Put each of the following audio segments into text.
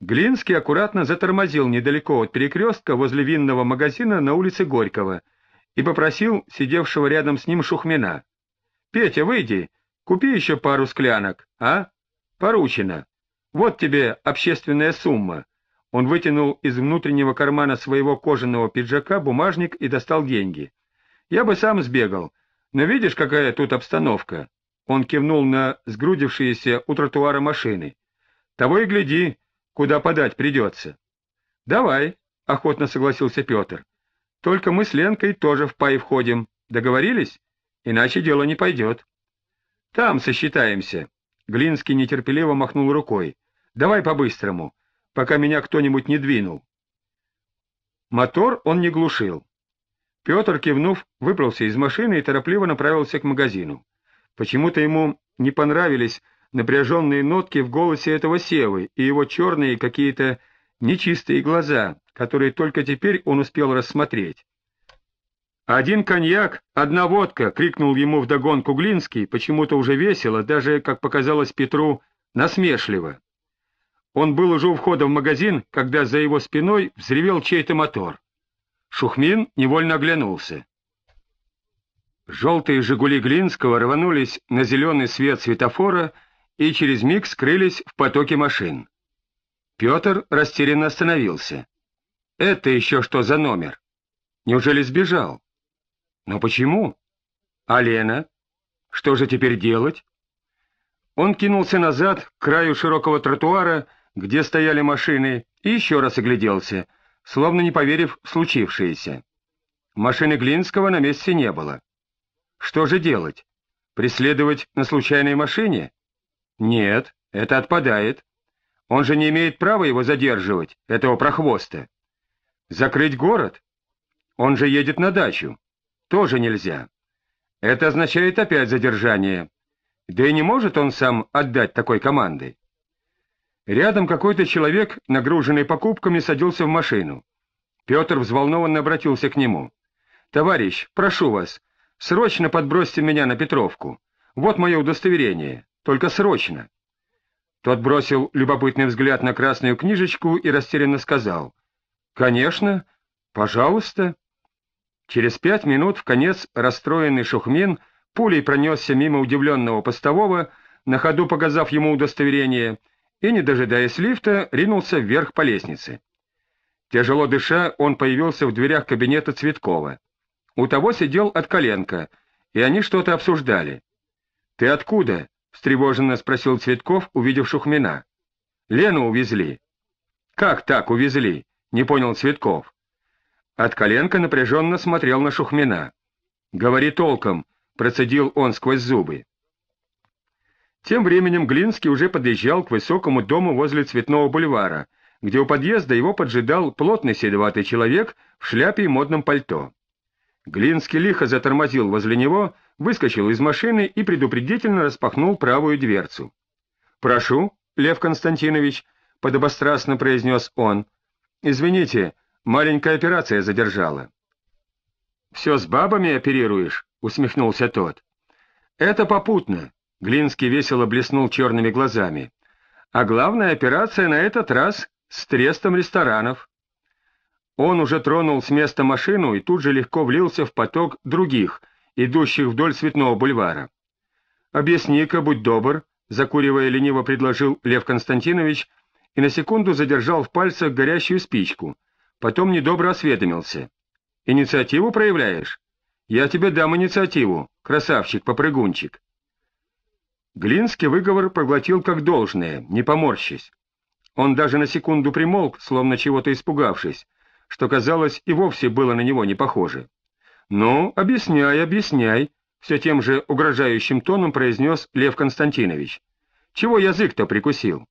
Глинский аккуратно затормозил недалеко от перекрестка возле винного магазина на улице Горького и попросил сидевшего рядом с ним Шухмина. — Петя, выйди, купи еще пару склянок, а? Поручено. Вот тебе общественная сумма. Он вытянул из внутреннего кармана своего кожаного пиджака бумажник и достал деньги. Я бы сам сбегал, но видишь, какая тут обстановка? Он кивнул на сгрудившиеся у тротуара машины. Того и гляди, куда подать придется. — Давай, — охотно согласился Петр. — Только мы с Ленкой тоже в пай входим. Договорились? Иначе дело не пойдет. — Там сосчитаемся. Глинский нетерпеливо махнул рукой. — Давай по-быстрому, пока меня кто-нибудь не двинул. Мотор он не глушил. Петр, кивнув, выбрался из машины и торопливо направился к магазину. Почему-то ему не понравились напряженные нотки в голосе этого Севы и его черные какие-то нечистые глаза, которые только теперь он успел рассмотреть. «Один коньяк, одна водка!» — крикнул ему вдогонку Глинский, почему-то уже весело, даже, как показалось Петру, насмешливо. Он был уже у входа в магазин, когда за его спиной взревел чей-то мотор. Шухмин невольно оглянулся. Желтые «Жигули» Глинского рванулись на зеленый свет светофора и через миг скрылись в потоке машин. Петр растерянно остановился. Это еще что за номер? Неужели сбежал? Но почему? А Лена? Что же теперь делать? Он кинулся назад, к краю широкого тротуара, где стояли машины, и еще раз огляделся, словно не поверив в случившееся. Машины Глинского на месте не было. Что же делать? Преследовать на случайной машине? Нет, это отпадает. Он же не имеет права его задерживать, этого прохвоста. Закрыть город? Он же едет на дачу. Тоже нельзя. Это означает опять задержание. Да и не может он сам отдать такой команды. Рядом какой-то человек, нагруженный покупками, садился в машину. Петр взволнованно обратился к нему. — Товарищ, прошу вас, срочно подбросьте меня на Петровку. Вот мое удостоверение. Только срочно. Тот бросил любопытный взгляд на красную книжечку и растерянно сказал. — Конечно, пожалуйста. Через пять минут в конец расстроенный Шухмин пулей пронесся мимо удивленного постового, на ходу показав ему удостоверение, и, не дожидаясь лифта, ринулся вверх по лестнице. Тяжело дыша, он появился в дверях кабинета Цветкова. У того сидел от коленка, и они что-то обсуждали. — Ты откуда? — встревоженно спросил Цветков, увидев Шухмина. — Лену увезли. — Как так увезли? — не понял Цветков. От напряженно смотрел на Шухмина. — Говори толком, — процедил он сквозь зубы. Тем временем Глинский уже подъезжал к высокому дому возле Цветного бульвара, где у подъезда его поджидал плотный седоватый человек в шляпе и модном пальто. Глинский лихо затормозил возле него, выскочил из машины и предупредительно распахнул правую дверцу. — Прошу, Лев Константинович, — подобострастно произнес он. — Извините, маленькая операция задержала. — Все с бабами оперируешь? — усмехнулся тот. — Это попутно. Глинский весело блеснул черными глазами. — А главная операция на этот раз с трестом ресторанов. Он уже тронул с места машину и тут же легко влился в поток других, идущих вдоль Цветного бульвара. «Объясни-ка, будь добр», — закуривая лениво предложил Лев Константинович и на секунду задержал в пальцах горящую спичку, потом недобро осведомился. «Инициативу проявляешь? Я тебе дам инициативу, красавчик-попрыгунчик». Глинский выговор проглотил как должное, не поморщись. Он даже на секунду примолк, словно чего-то испугавшись, что, казалось, и вовсе было на него не похоже. «Ну, объясняй, объясняй», — все тем же угрожающим тоном произнес Лев Константинович. «Чего язык-то прикусил?»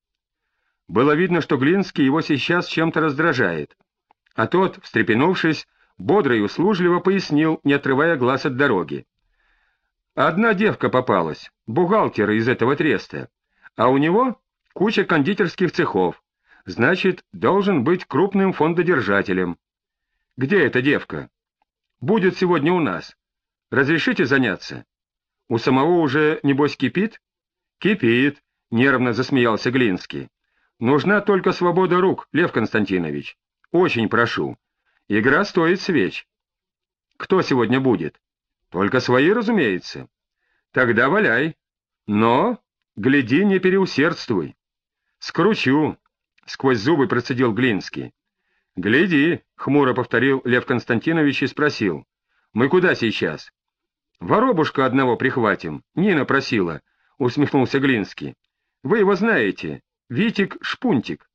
Было видно, что Глинский его сейчас чем-то раздражает. А тот, встрепенувшись, бодро и услужливо пояснил, не отрывая глаз от дороги. Одна девка попалась, бухгалтер из этого треста, а у него куча кондитерских цехов, значит, должен быть крупным фондодержателем. Где эта девка? Будет сегодня у нас. Разрешите заняться? У самого уже, небось, кипит? Кипит, нервно засмеялся Глинский. Нужна только свобода рук, Лев Константинович. Очень прошу. Игра стоит свеч. Кто сегодня будет? Только свои, разумеется. Тогда валяй. Но, гляди, не переусердствуй. Скручу, — сквозь зубы процедил Глинский. Гляди, — хмуро повторил Лев Константинович и спросил. Мы куда сейчас? Воробушка одного прихватим. Нина просила, — усмехнулся Глинский. Вы его знаете. Витик Шпунтик.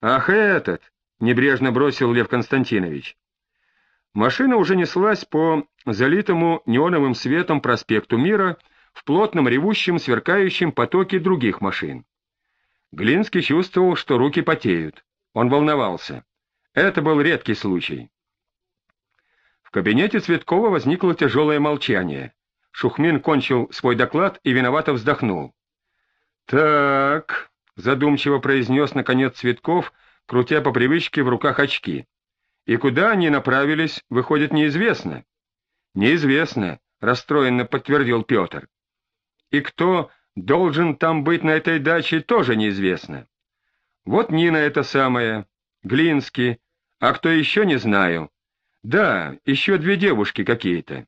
Ах, этот, — небрежно бросил Лев Константинович. Машина уже неслась по залитому неоновым светом проспекту Мира в плотном ревущем, сверкающем потоке других машин. Глинский чувствовал, что руки потеют. Он волновался. Это был редкий случай. В кабинете Цветкова возникло тяжелое молчание. Шухмин кончил свой доклад и виновато вздохнул. «Так», — задумчиво произнес наконец Цветков, крутя по привычке в руках очки. И куда они направились, выходит, неизвестно. Неизвестно, расстроенно подтвердил Петр. И кто должен там быть на этой даче, тоже неизвестно. Вот Нина это самая, Глинский, а кто еще не знаю. Да, еще две девушки какие-то.